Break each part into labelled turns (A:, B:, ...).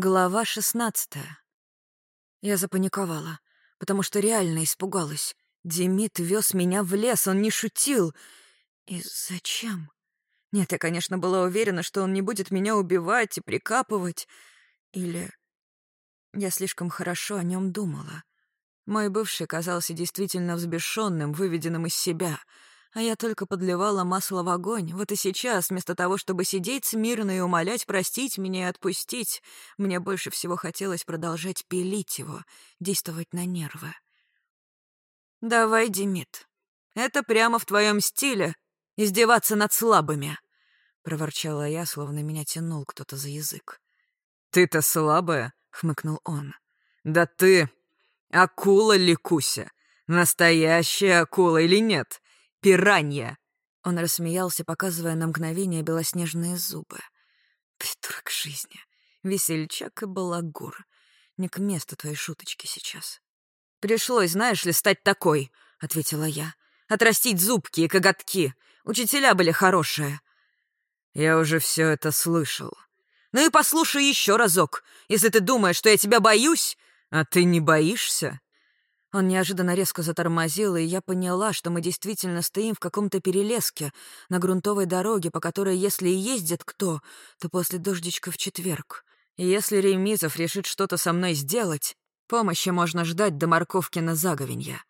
A: Глава шестнадцатая. Я запаниковала, потому что реально испугалась. Демид вез меня в лес, он не шутил. И зачем? Нет, я, конечно, была уверена, что он не будет меня убивать и прикапывать. Или... Я слишком хорошо о нем думала. Мой бывший казался действительно взбешенным, выведенным из себя — а я только подливала масло в огонь. Вот и сейчас, вместо того, чтобы сидеть смирно и умолять простить меня и отпустить, мне больше всего хотелось продолжать пилить его, действовать на нервы. «Давай, Демид, это прямо в твоем стиле — издеваться над слабыми», — проворчала я, словно меня тянул кто-то за язык.
B: «Ты-то слабая?» — хмыкнул он. «Да ты акула, Ликуся! Настоящая акула или нет? Пиранья!»
A: Он рассмеялся, показывая на мгновение белоснежные зубы. «Придурок жизни! Весельчак и балагур! Не к месту твоей шуточки сейчас!» «Пришлось, знаешь ли, стать такой!» — ответила я. «Отрастить зубки и коготки! Учителя были хорошие!»
B: «Я уже все это слышал!»
A: «Ну и послушай еще разок, если ты думаешь, что я тебя боюсь!»
B: «А ты не боишься?»
A: Он неожиданно резко затормозил, и я поняла, что мы действительно стоим в каком-то перелеске, на грунтовой дороге, по которой, если и ездит кто, то после дождичка в четверг. И если Ремизов решит что-то со мной сделать, помощи можно ждать до морковки на заговенье.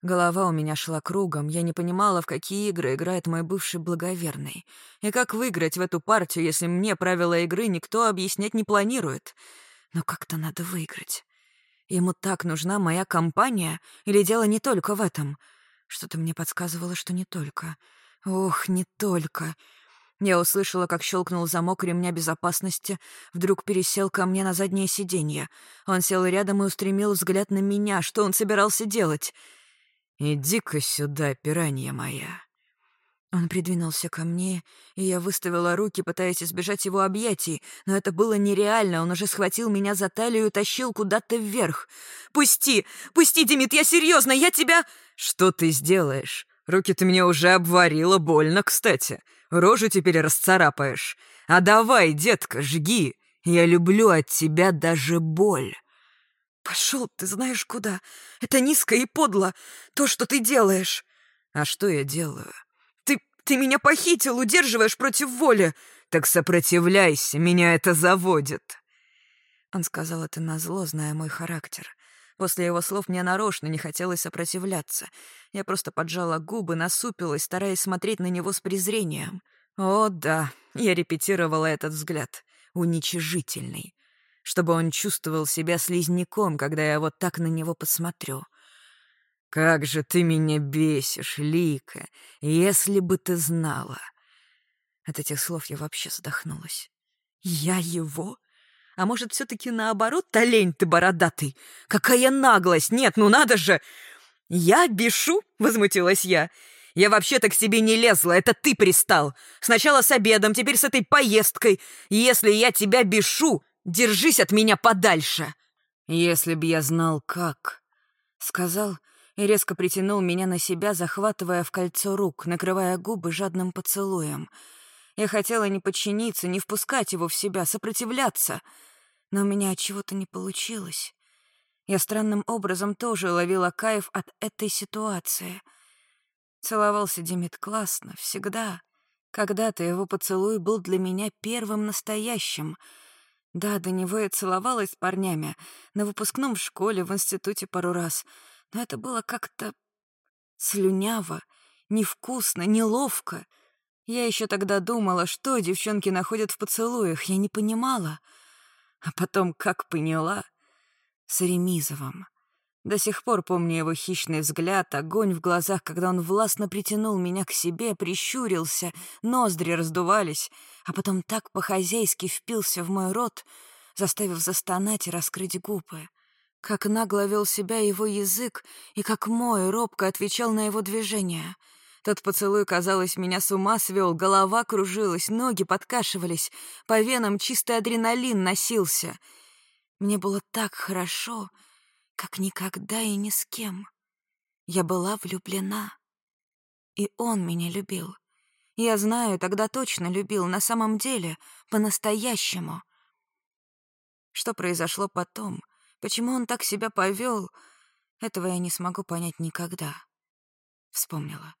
A: Голова у меня шла кругом, я не понимала, в какие игры играет мой бывший благоверный. И как выиграть в эту партию, если мне правила игры никто объяснять не планирует. Но как-то надо выиграть. Ему так нужна моя компания, или дело не только в этом? Что-то мне подсказывало, что не только. Ох, не только. Я услышала, как щелкнул замок ремня безопасности, вдруг пересел ко мне на заднее сиденье. Он сел рядом и устремил взгляд на меня. Что он собирался делать?
B: «Иди-ка сюда, пиранья моя»,
A: он придвинулся ко мне, и я выставила руки, пытаясь избежать его объятий, но это было нереально, он уже схватил меня за талию и тащил куда-то вверх. «Пусти! Пусти, Демид, я серьезно, я тебя...»
B: «Что ты сделаешь? Руки ты мне уже обварила, больно, кстати. Рожу теперь расцарапаешь. А давай, детка, жги, я люблю от тебя даже боль».
A: «Пошел ты знаешь куда. Это низко и подло, то, что ты делаешь».
B: «А что я делаю?»
A: Ты меня похитил, удерживаешь против воли.
B: Так сопротивляйся, меня это заводит.
A: Он сказал это назло, зная мой характер. После его слов мне нарочно не хотелось сопротивляться. Я просто поджала губы, насупилась, стараясь смотреть на него с презрением. О, да, я репетировала этот взгляд. Уничижительный. Чтобы он чувствовал себя слизняком, когда я вот так на него посмотрю.
B: «Как же ты меня бесишь, Лика, если бы ты знала!»
A: От этих слов я вообще задохнулась. «Я его? А может, все таки наоборот, олень ты бородатый? Какая наглость! Нет, ну надо же!» «Я бешу?» — возмутилась я. «Я вообще-то к тебе не лезла, это ты пристал. Сначала с обедом, теперь с этой поездкой. Если я тебя бешу, держись от меня подальше!»
B: «Если б я знал, как...»
A: — сказал и резко притянул меня на себя, захватывая в кольцо рук, накрывая губы жадным поцелуем. Я хотела не подчиниться, не впускать его в себя, сопротивляться, но у меня от чего-то не получилось. Я странным образом тоже ловила кайф от этой ситуации. Целовался Демид классно, всегда. Когда-то его поцелуй был для меня первым настоящим. Да, до него я целовалась с парнями, на выпускном в школе, в институте пару раз — но это было как-то слюняво, невкусно, неловко. Я еще тогда думала, что девчонки находят в поцелуях, я не понимала. А потом как поняла? С Ремизовым. До сих пор помню его хищный взгляд, огонь в глазах, когда он властно притянул меня к себе, прищурился, ноздри раздувались, а потом так по-хозяйски впился в мой рот, заставив застонать и раскрыть губы. Как нагло вел себя его язык, и как мой робко отвечал на его движения. Тот поцелуй, казалось, меня с ума свел, голова кружилась, ноги подкашивались, по венам чистый адреналин носился. Мне было так хорошо, как никогда и ни с кем. Я была влюблена. И он меня любил. Я знаю, тогда точно любил, на самом деле, по-настоящему. Что произошло потом? Почему он так себя повел? Этого я не смогу понять никогда. Вспомнила.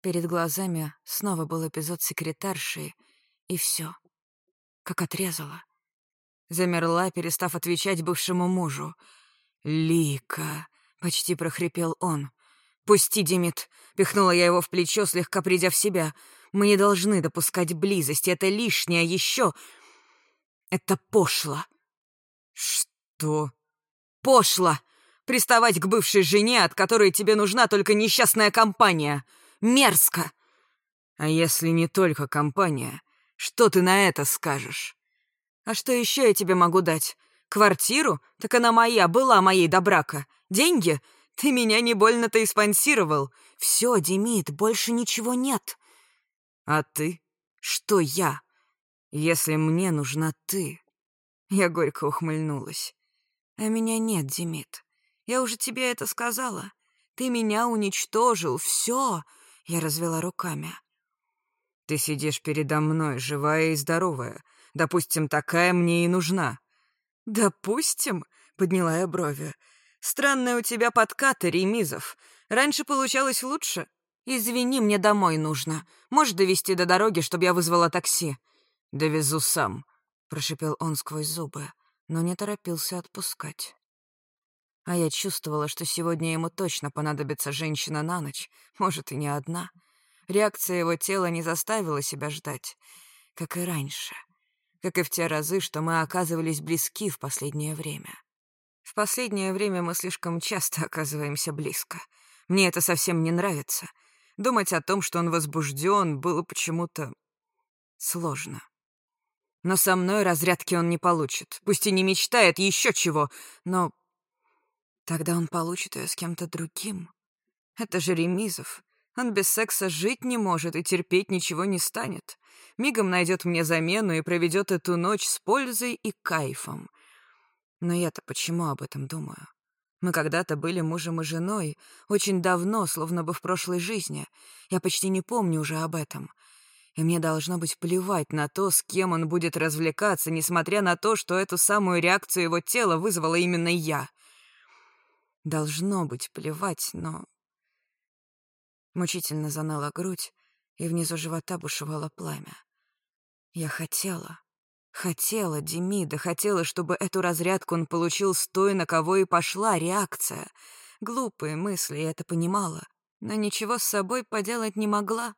A: Перед глазами снова был эпизод секретарши, и все, Как отрезала. Замерла, перестав отвечать бывшему мужу. «Лика!» — почти прохрипел он. «Пусти, Демид!» — пихнула я его в плечо, слегка придя в себя. «Мы не должны допускать близости, это лишнее еще. Это пошло!» «Что?» «Пошло! Приставать к бывшей жене, от которой тебе нужна только несчастная компания! Мерзко!» «А если не только компания, что ты на это скажешь?» «А что еще я тебе могу дать? Квартиру? Так она моя, была моей до брака. Деньги? Ты меня не больно-то и спонсировал. Все, Демид, больше ничего нет. А ты? Что я? Если мне нужна ты. Я горько ухмыльнулась. А меня нет, Демид. Я уже тебе это сказала. Ты меня уничтожил, все. Я развела руками. Ты сидишь передо мной, живая и здоровая. Допустим, такая мне и нужна. Допустим, подняла я брови. Странные у тебя подкаты, Ремизов. Раньше получалось лучше. Извини, мне домой нужно. Можешь довести до дороги, чтобы я вызвала такси? Довезу сам, прошипел он сквозь зубы, но не торопился отпускать. А я чувствовала, что сегодня ему точно понадобится женщина на ночь, может, и не одна. Реакция его тела не заставила себя ждать, как и раньше, как и в те разы, что мы оказывались близки в последнее время. В последнее время мы слишком часто оказываемся близко. Мне это совсем не нравится. Думать о том, что он возбужден, было почему-то сложно. Но со мной разрядки он не получит. Пусть и не мечтает еще чего, но... Тогда он получит ее с кем-то другим. Это же Ремизов. Он без секса жить не может и терпеть ничего не станет. Мигом найдет мне замену и проведет эту ночь с пользой и кайфом. Но я-то почему об этом думаю? Мы когда-то были мужем и женой, очень давно, словно бы в прошлой жизни. Я почти не помню уже об этом. И мне должно быть плевать на то, с кем он будет развлекаться, несмотря на то, что эту самую реакцию его тела вызвала именно я. Должно быть плевать, но... Мучительно заныла грудь, и внизу живота бушевало пламя. Я хотела, Хотела Демида, хотела, чтобы эту разрядку он получил стоя, на кого и пошла реакция. Глупые мысли, я это понимала. Но ничего с собой поделать не могла.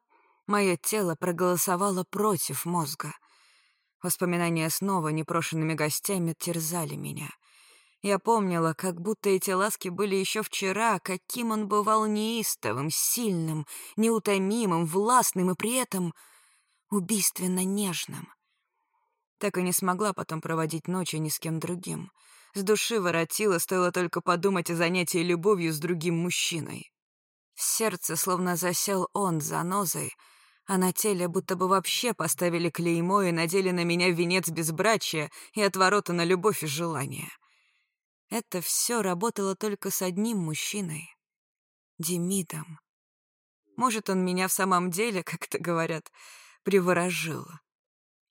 A: Мое тело проголосовало против мозга. Воспоминания снова непрошенными гостями терзали меня. Я помнила, как будто эти ласки были еще вчера, каким он бывал неистовым, сильным, неутомимым, властным и при этом убийственно нежным. Так и не смогла потом проводить ночи ни с кем другим. С души воротила, стоило только подумать о занятии любовью с другим мужчиной. В сердце словно засел он занозой, а на теле будто бы вообще поставили клеймо и надели на меня венец безбрачия и отворота на любовь и желание. Это все работало только с одним мужчиной — Демидом. Может, он меня в самом деле, как это говорят, приворожил.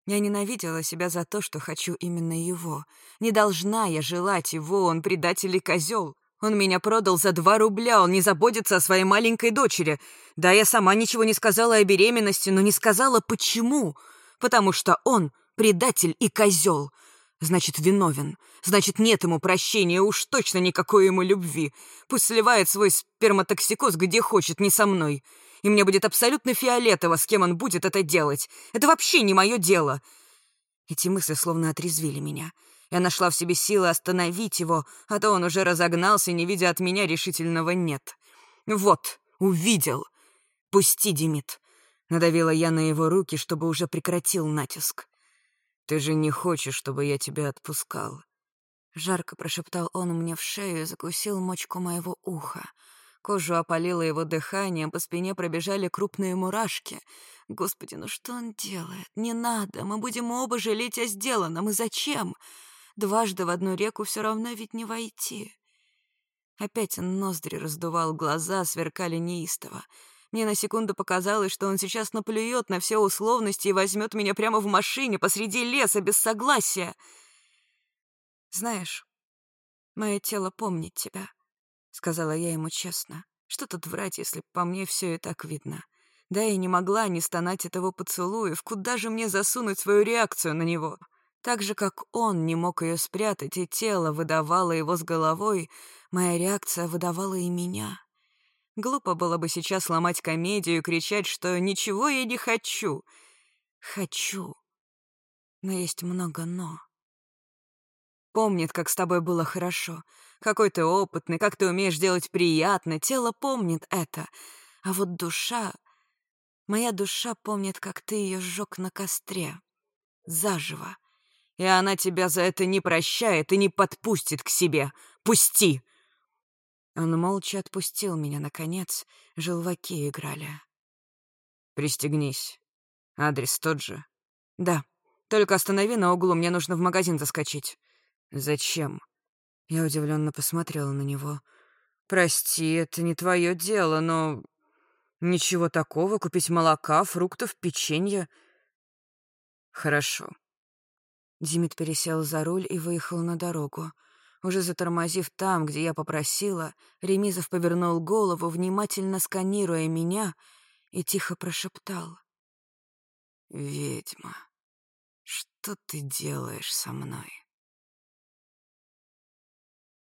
A: Я ненавидела себя за то, что хочу именно его. Не должна я желать его, он предатель и козел. Он меня продал за два рубля, он не заботится о своей маленькой дочери. Да, я сама ничего не сказала о беременности, но не сказала почему. Потому что он предатель и козел. Значит, виновен. Значит, нет ему прощения, уж точно никакой ему любви. Пусть сливает свой сперматоксикоз где хочет, не со мной и мне будет абсолютно фиолетово, с кем он будет это делать. Это вообще не мое дело. Эти мысли словно отрезвили меня. Я нашла в себе силы остановить его, а то он уже разогнался, не видя от меня решительного «нет». «Вот, увидел. Пусти, Демид». Надавила я на его руки, чтобы уже прекратил натиск. «Ты же не хочешь, чтобы я тебя отпускал?» Жарко прошептал он мне в шею и закусил мочку моего уха. Кожу опалило его дыханием, по спине пробежали крупные мурашки. Господи, ну что он делает? Не надо, мы будем оба жалеть о сделанном. И зачем? Дважды в одну реку все равно ведь не войти. Опять он ноздри раздувал, глаза сверкали неистово. Мне на секунду показалось, что он сейчас наплюет на все условности и возьмет меня прямо в машине посреди леса без согласия. Знаешь, мое тело помнит тебя, сказала я ему честно. Что тут врать, если по мне все и так видно? Да и не могла не стонать этого поцелуев. Куда же мне засунуть свою реакцию на него? Так же, как он не мог ее спрятать, и тело выдавало его с головой, моя реакция выдавала и меня. Глупо было бы сейчас ломать комедию и кричать, что ничего я не хочу. Хочу. Но есть много «но». Помнит, как с тобой было хорошо. Какой ты опытный, как ты умеешь делать приятно. Тело помнит это. А вот душа... Моя душа помнит, как ты ее сжег на костре. Заживо. И она тебя за это не прощает и не подпустит к себе. Пусти!» Он молча отпустил меня, наконец. Желваки играли.
B: «Пристегнись. Адрес тот же?»
A: «Да. Только останови на углу, мне нужно в магазин заскочить».
B: «Зачем?» Я удивленно посмотрела на него. «Прости, это не твое дело, но... Ничего такого, купить молока, фруктов, печенье...» «Хорошо».
A: Димит пересел за руль и выехал на дорогу. Уже затормозив там, где я попросила, Ремизов повернул голову, внимательно сканируя меня, и тихо прошептал. «Ведьма, что ты делаешь со мной?»